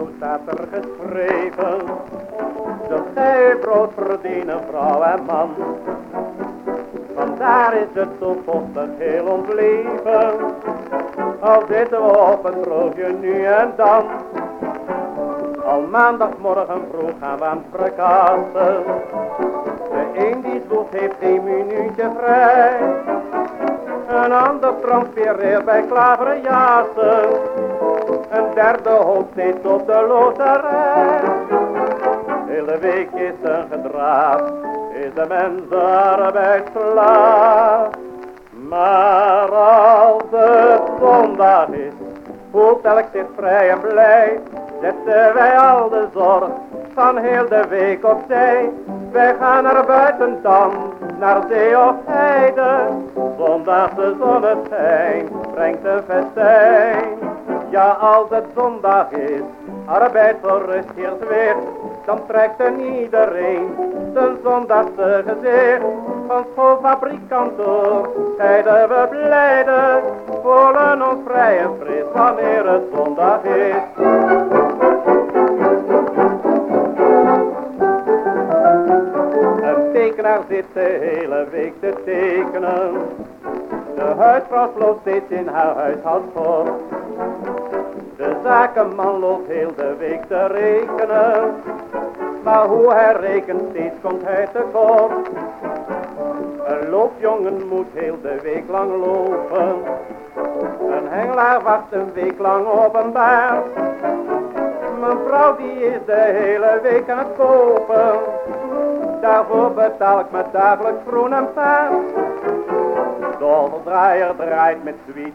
zo staat er geschreven. Zult gij brood verdienen, vrouw en man. Vandaar is het zo vochtig heel ons leven. Al zitten we op broodje nu en dan. Al maandagmorgen vroeg gaan we aan het verkassen. De een die heeft geen minuutje vrij. Een ander transfereert bij klaverjassen. Een derde hoopt steeds op de loterij. Hele week is een gedraaf, is de mens arbeidsslaaf. Maar als het zondag is, voelt elk zich vrij en blij. Zetten wij al de zorg van heel de week opzij. Wij gaan naar buiten dan, naar zee of heide. Zondag de zonneschijn brengt een festijn. Als het zondag is, arbeid voor rust heert weer. Dan trekt er iedereen zijn zondagse gezicht. Van schoolfabrikant door, tijden we blijden. Voelen ons vrij en fris wanneer het zondag is. Een tekenaar zit de hele week te tekenen. De huisvrouw sloopt steeds in haar huishoudschap. De zakenman loopt heel de week te rekenen. Maar hoe hij rekent, steeds komt hij tekort. Een loopjongen moet heel de week lang lopen. Een hengelaar wacht een week lang op een baard. Mijn vrouw die is de hele week aan het kopen. Daarvoor betaal ik me dagelijks groen en paard. De draaier draait met zwiet,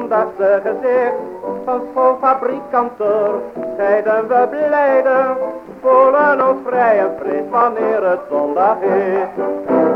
zondagse gezicht. Van schoolfabrikantor scheiden we blijden, voelen ons vrij en fris wanneer het zondag is.